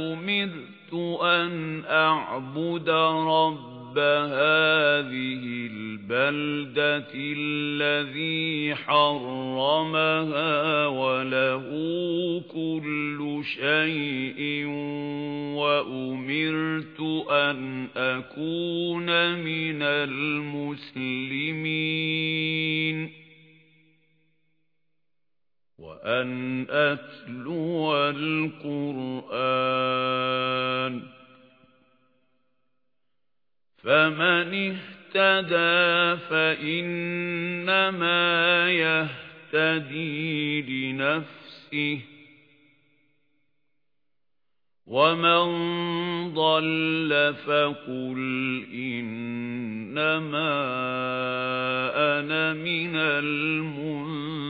أُمِرْتُ أَنْ أَعْبُدَ رَبَّ هَذِهِ الْبَلْدَةِ الَّذِي حَرَّمَهَا وَلَهُ كُلُّ شَيْءٍ وَأُمِرْتُ أَنْ أَكُونَ مِنَ الْمُسْلِمِينَ. وَأَنْ أَتْلُوَ الْقُرْآنَ. فَمَنِ اهْتَدَى فَإِنَّمَا يَهْتَدِي لِنَفْسِهِ. وَمَنْ ضَلَّ فَقُلْ إِنَّمَا أَنَا مِنَ الْمُنْذِرِينَ.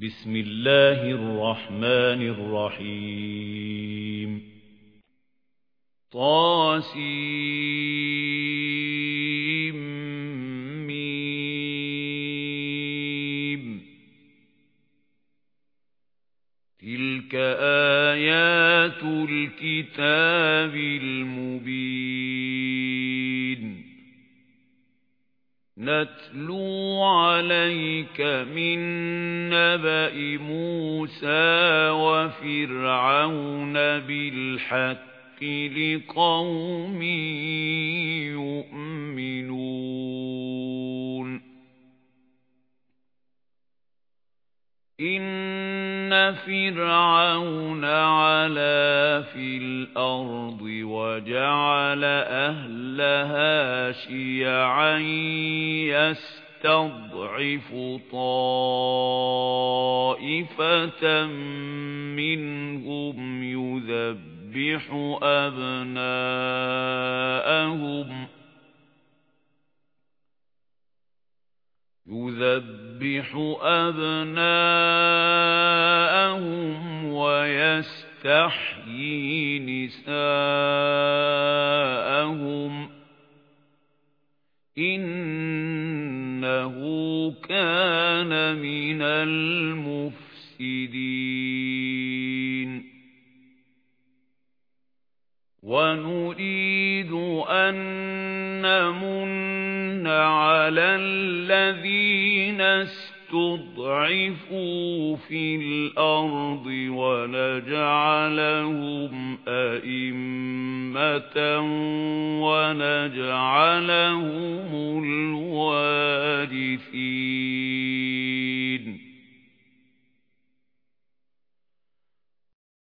بِسْمِ اللَّهِ الرَّحْمَنِ الرَّحِيمِ. طاسيم ميم. تلك آيات الكتاب المبين. نتلو عليك من نبأ موسى وفرعون بالحق لقوم يؤمنون إن فرعون علا في الأرض وجعل أهلها شيعا يستضعف طائفة منهم يذبح أَبْنَاءَهُمْ يُذَبِّحُ أَبْنَاءَهُمْ وَيَسْتَحْيِي نِسَاءَهُمْ إِنَّهُ كَانَ مِنَ الْمُفْسِدِينَ وَنُرِيدُ أَن نَّمُنَّ عَلَى الَّذِينَ اسْتُضْعِفُوا فِي الْأَرْضِ وَنَجْعَلَهُمْ أَئِمَّةً وَنَجْعَلَهُمُ